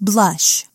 blush.